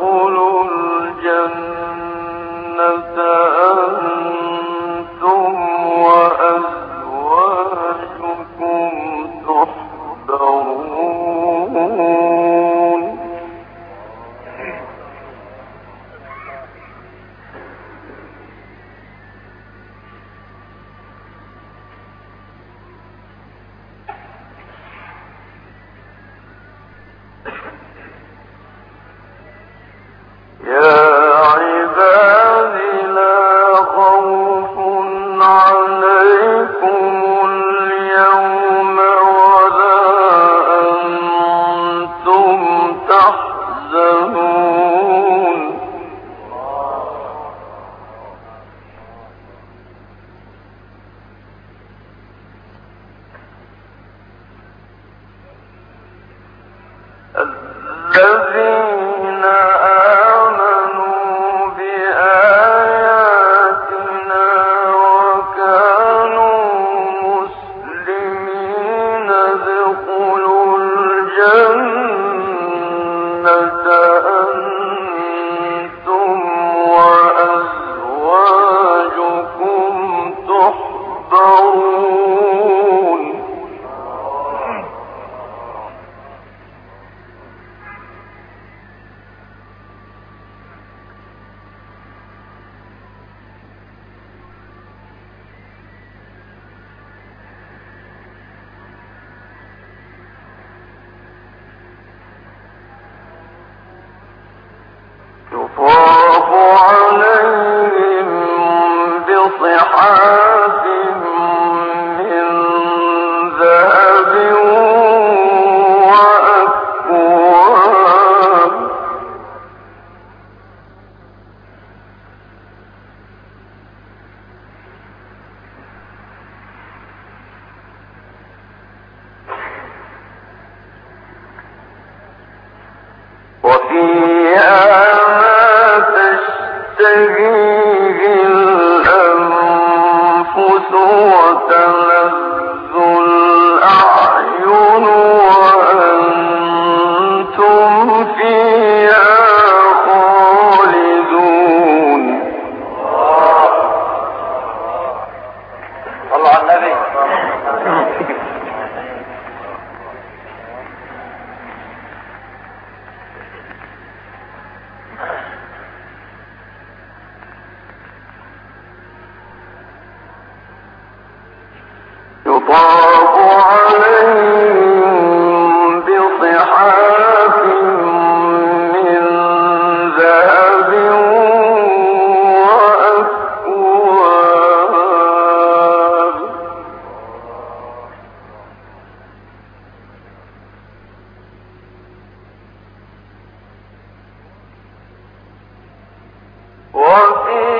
يقول مُعْتَلَفٍ وفي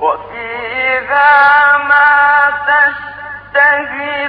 وفيها ما تشتهي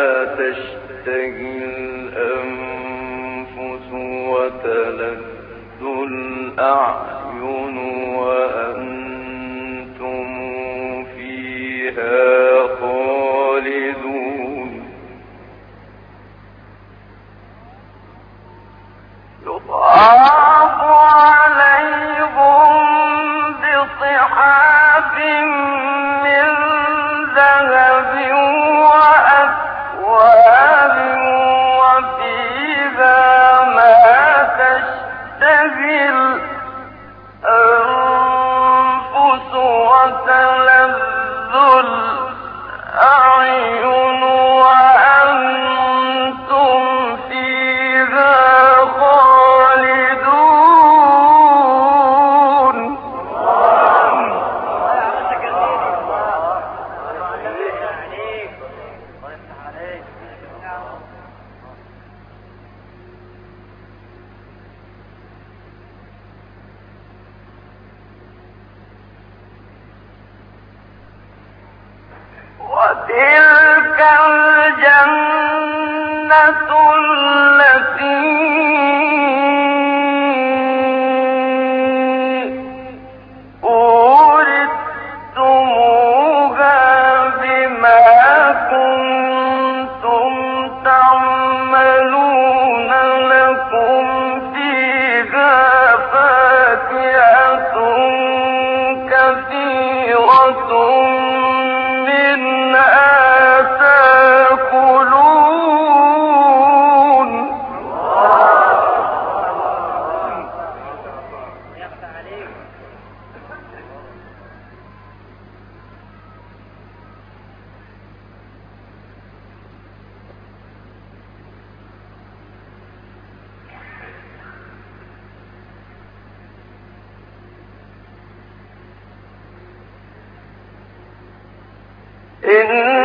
تشتهي الأنفس وتلذ الأعين وأنتم فيها خالدون. يطعم وتلك إن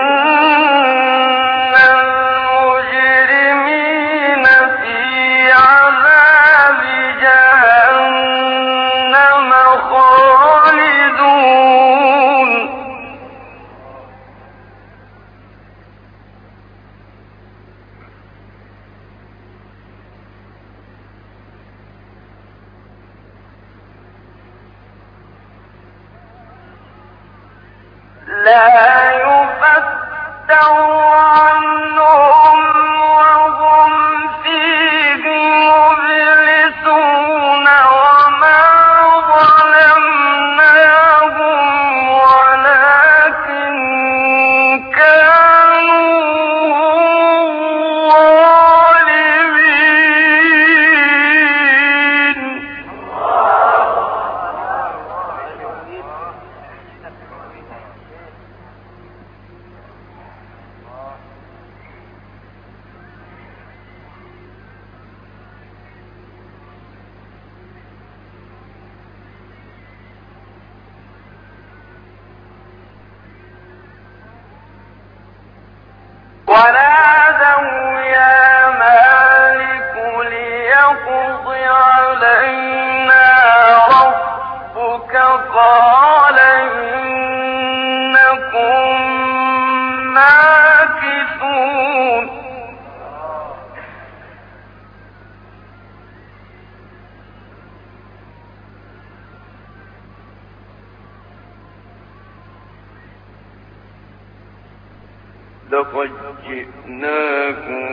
لقد جئناكم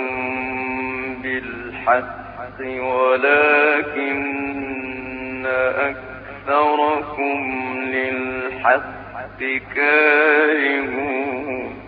بالحق ولكن أكثركم للحق كارهون.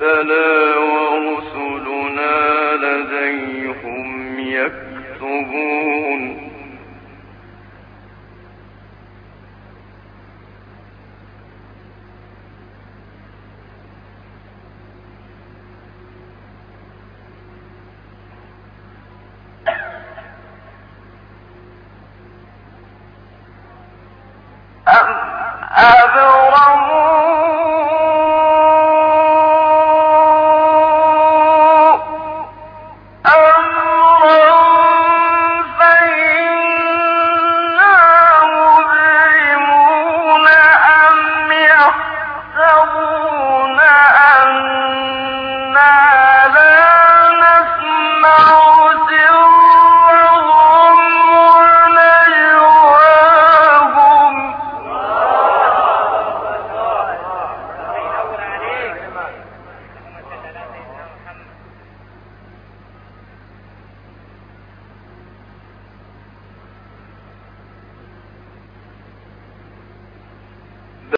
بلى ورسلنا لديهم يكتبون أم أبرموا